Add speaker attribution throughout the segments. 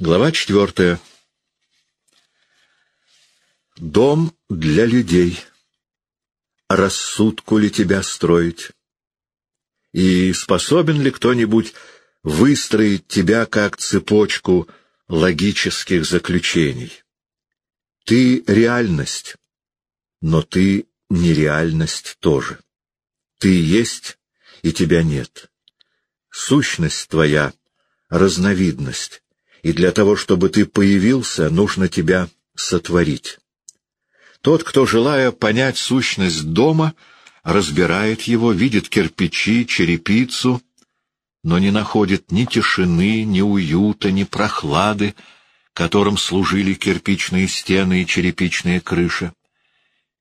Speaker 1: Глава четвертая. Дом для людей. Рассудку ли тебя строить? И способен ли кто-нибудь выстроить тебя как цепочку логических заключений? Ты — реальность, но ты — нереальность тоже. Ты есть, и тебя нет. Сущность твоя — разновидность и для того, чтобы ты появился, нужно тебя сотворить. Тот, кто, желая понять сущность дома, разбирает его, видит кирпичи, черепицу, но не находит ни тишины, ни уюта, ни прохлады, которым служили кирпичные стены и черепичная крыша.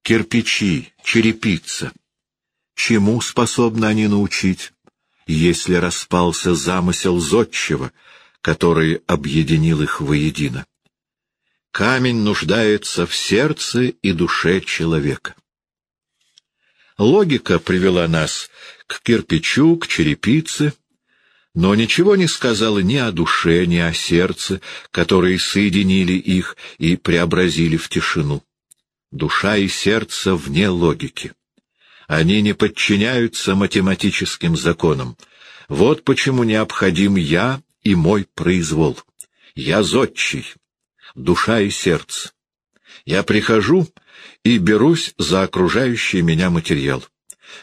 Speaker 1: Кирпичи, черепица. Чему способны они научить, если распался замысел зодчего — который объединил их воедино. Камень нуждается в сердце и душе человека. Логика привела нас к кирпичу, к черепице, но ничего не сказала ни о душе, ни о сердце, которые соединили их и преобразили в тишину. Душа и сердце вне логики. Они не подчиняются математическим законам. Вот почему необходим «я» и мой произвол. Я зодчий, душа и сердце. Я прихожу и берусь за окружающий меня материал.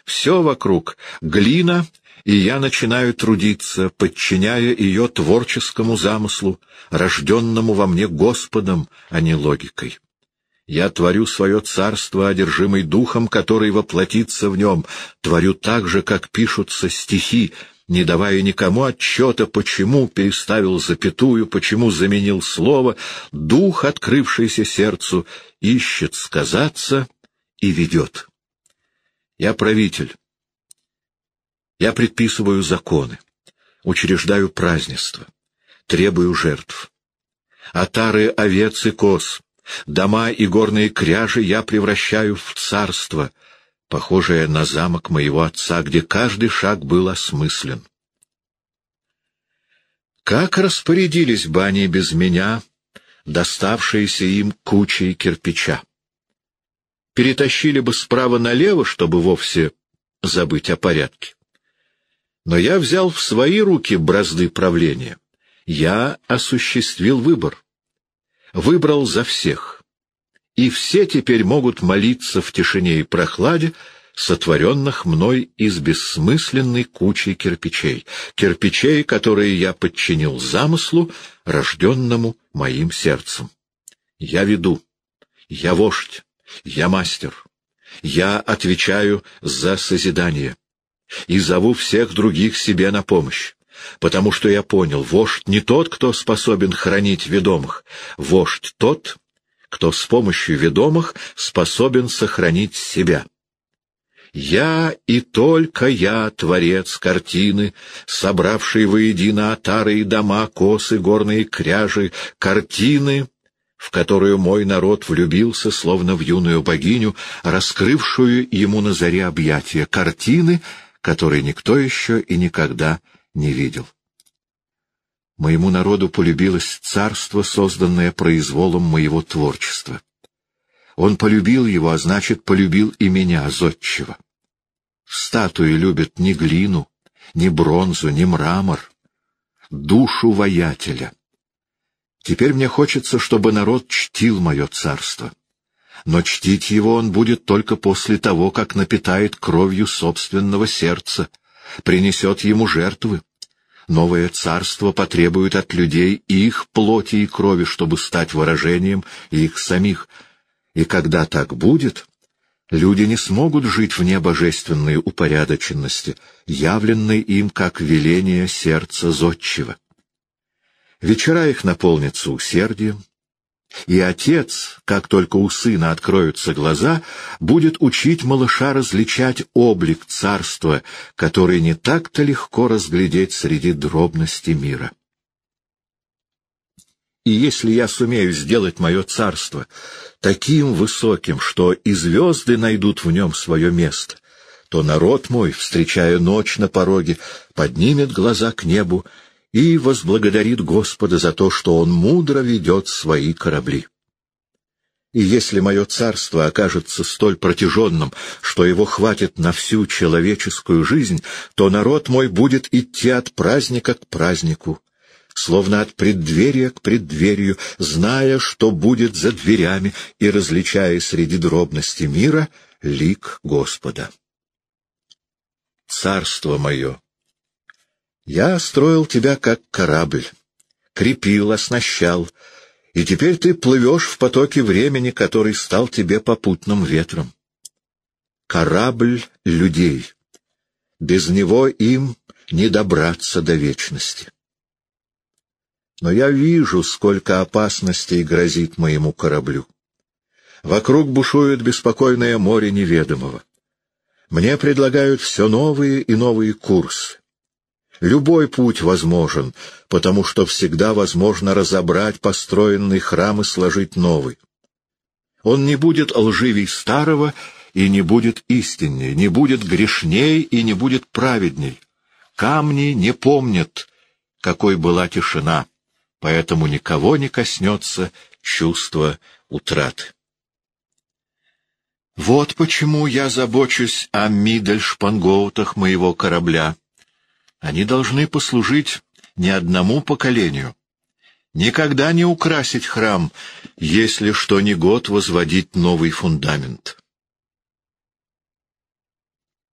Speaker 1: Все вокруг — глина, и я начинаю трудиться, подчиняя ее творческому замыслу, рожденному во мне Господом, а не логикой. Я творю свое царство, одержимый духом, который воплотится в нем, творю так же, как пишутся стихи, не давая никому отчета, почему переставил запятую, почему заменил слово, дух, открывшийся сердцу, ищет сказаться и ведет. Я правитель. Я предписываю законы, учреждаю празднества, требую жертв. Отары овец и коз, дома и горные кряжи я превращаю в царство — похожее на замок моего отца, где каждый шаг был осмыслен. Как распорядились бы они без меня, доставшиеся им кучей кирпича? Перетащили бы справа налево, чтобы вовсе забыть о порядке. Но я взял в свои руки бразды правления. Я осуществил выбор. Выбрал за всех. И все теперь могут молиться в тишине и прохладе, сотворенных мной из бессмысленной кучи кирпичей, кирпичей, которые я подчинил замыслу, рожденному моим сердцем. Я веду, я вождь, я мастер, я отвечаю за созидание. И зову всех других себе на помощь, потому что я понял, вождь не тот, кто способен хранить ведомых, вождь тот, кто с помощью ведомых способен сохранить себя. Я и только я, творец картины, собравший воедино отары и дома, косы, горные кряжи, картины, в которую мой народ влюбился, словно в юную богиню, раскрывшую ему на заре объятия, картины, которые никто еще и никогда не видел. Моему народу полюбилось царство, созданное произволом моего творчества. Он полюбил его, а значит, полюбил и меня, зодчего. Статуи любят не глину, не бронзу, не мрамор, душу воятеля. Теперь мне хочется, чтобы народ чтил мое царство. Но чтить его он будет только после того, как напитает кровью собственного сердца, принесет ему жертвы. Новое царство потребует от людей их плоти и крови, чтобы стать выражением их самих. И когда так будет, люди не смогут жить вне божественной упорядоченности, явленной им как веление сердца зодчего. Вечера их наполнятся усердием, и отец, как только у сына откроются глаза, будет учить малыша различать облик царства, который не так-то легко разглядеть среди дробностей мира. И если я сумею сделать мое царство таким высоким, что и звезды найдут в нем свое место, то народ мой, встречая ночь на пороге, поднимет глаза к небу и возблагодарит Господа за то, что Он мудро ведет свои корабли. И если мое царство окажется столь протяженным, что его хватит на всю человеческую жизнь, то народ мой будет идти от праздника к празднику, словно от преддверия к преддверию, зная, что будет за дверями и различая среди дробности мира лик Господа. Царство мое! Я строил тебя как корабль, крепил, оснащал, и теперь ты плывешь в потоке времени, который стал тебе попутным ветром. Корабль людей. Без него им не добраться до вечности. Но я вижу, сколько опасностей грозит моему кораблю. Вокруг бушует беспокойное море неведомого. Мне предлагают все новые и новые курсы. Любой путь возможен, потому что всегда возможно разобрать построенный храм и сложить новый. Он не будет лживей старого и не будет истинней, не будет грешней и не будет праведней. Камни не помнят, какой была тишина, поэтому никого не коснется чувство утраты. Вот почему я забочусь о мидельшпангоутах моего корабля, они должны послужить не одному поколению. Никогда не украсить храм, если что ни год возводить новый фундамент.